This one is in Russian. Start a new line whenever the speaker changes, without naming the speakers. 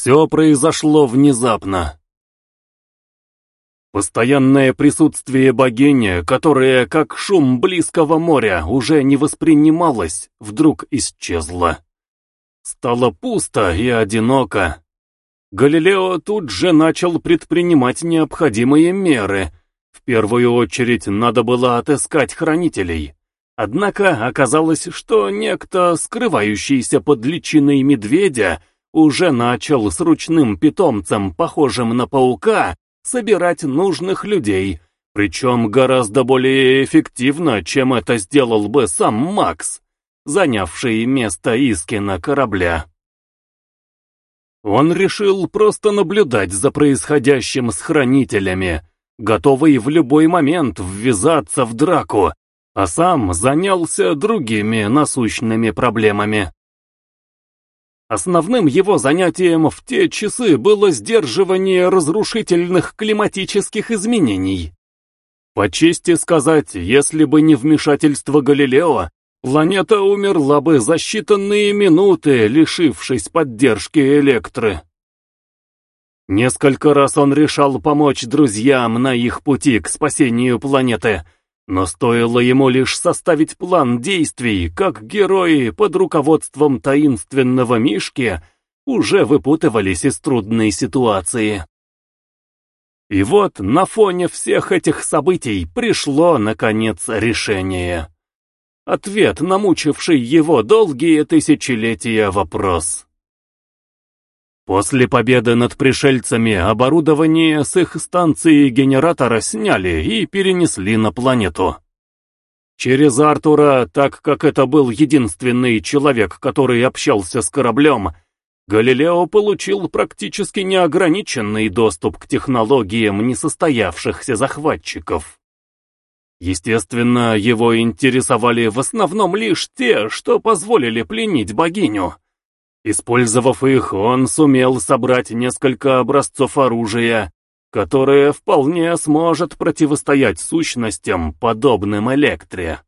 Все произошло внезапно. Постоянное присутствие богини, которое, как шум близкого моря, уже не воспринималось, вдруг исчезло. Стало пусто и одиноко. Галилео тут же начал предпринимать необходимые меры. В первую очередь надо было отыскать хранителей. Однако оказалось, что некто, скрывающийся под личиной медведя, уже начал с ручным питомцем, похожим на паука, собирать нужных людей, причем гораздо более эффективно, чем это сделал бы сам Макс, занявший место Искина корабля. Он решил просто наблюдать за происходящим с хранителями, готовый в любой момент ввязаться в драку, а сам занялся другими насущными проблемами. Основным его занятием в те часы было сдерживание разрушительных климатических изменений. По чести сказать, если бы не вмешательство Галилео, планета умерла бы за считанные минуты, лишившись поддержки электры. Несколько раз он решал помочь друзьям на их пути к спасению планеты, но стоило ему лишь составить план действий, как герои под руководством таинственного Мишки уже выпутывались из трудной ситуации. И вот на фоне всех этих событий пришло, наконец, решение. Ответ на мучивший его долгие тысячелетия вопрос. После победы над пришельцами оборудование с их станции генератора сняли и перенесли на планету. Через Артура, так как это был единственный человек, который общался с кораблем, Галилео получил практически неограниченный доступ к технологиям несостоявшихся захватчиков. Естественно, его интересовали в основном лишь те, что позволили пленить богиню. Использовав их, он сумел собрать несколько образцов оружия, которое вполне сможет противостоять сущностям, подобным Электре.